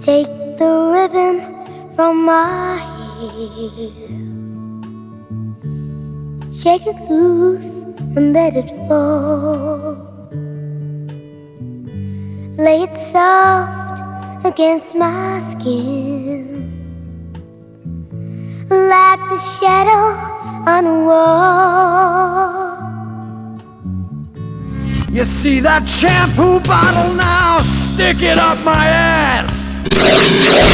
Take the ribbon from my hair. Shake it loose and let it fall. Lay it soft against my skin. Like the shadow on a wall. You see that shampoo bottle now? Stick it up my ass. Let's go.